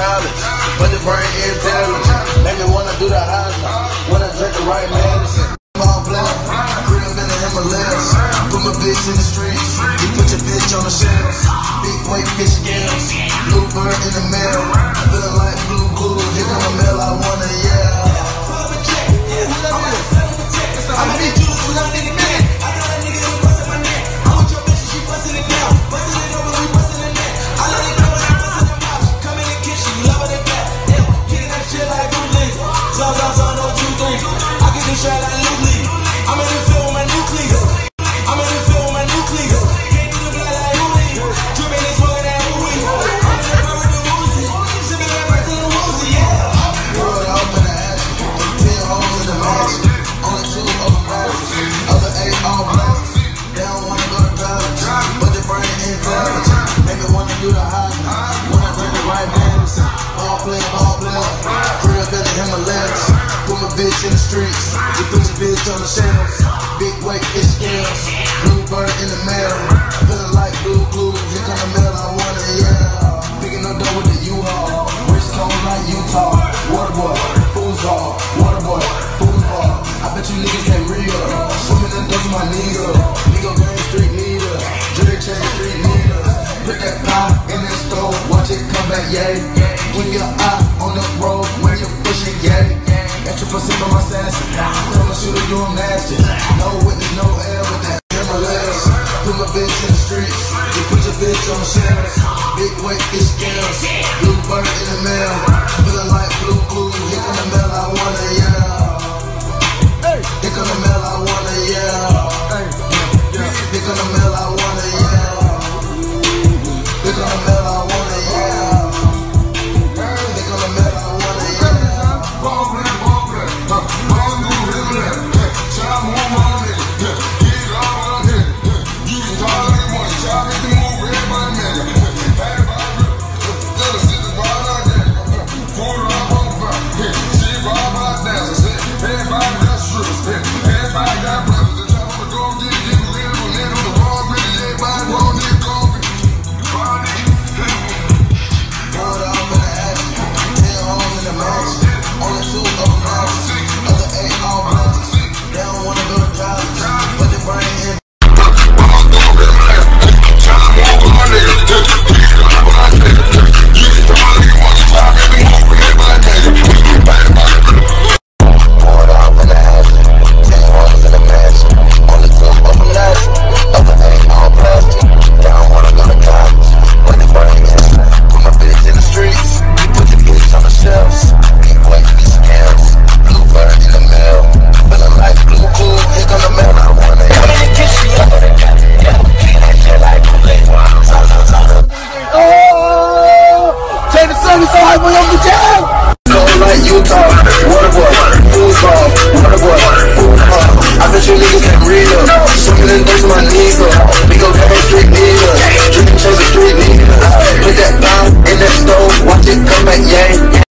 College, but the brain intelligent. Make me wanna do the Heisman, wanna drink the right bitch in the streets, you put your bitch on the shelf. Big white fish scales, blue bird in the mail. Feeling like Ball ball play. Crib in the Himalayas. Put my bitch in the streets. You put your bitch on the shelf. Big weight fish scales. Blue bird in the mail. Feeling like blue glue. Here come the mail I wanna yell. Picking up dough with the U-Haul. Wrist cold like Utah. Water boy, foosball. Water boy, foosball. I bet you niggas can't read up. Swimming in dust my nigga. Nigga game street leader. Jerry chase street leader. Put that pie in the stove. Watch it come back, yay. When your shooter you nasty. No witness, no evidence. Himalayas. Put my bitch in the streets. You put your bitch on the shelf. Big weight fish scales. Blue bird in the mail. Feeling like blue glue. Here come the mail I wanna yell. Here come the mail I wanna yell. Here come the mail I wanna yell. Here come the mail you niggas that real. Something Swimming in those my knees up.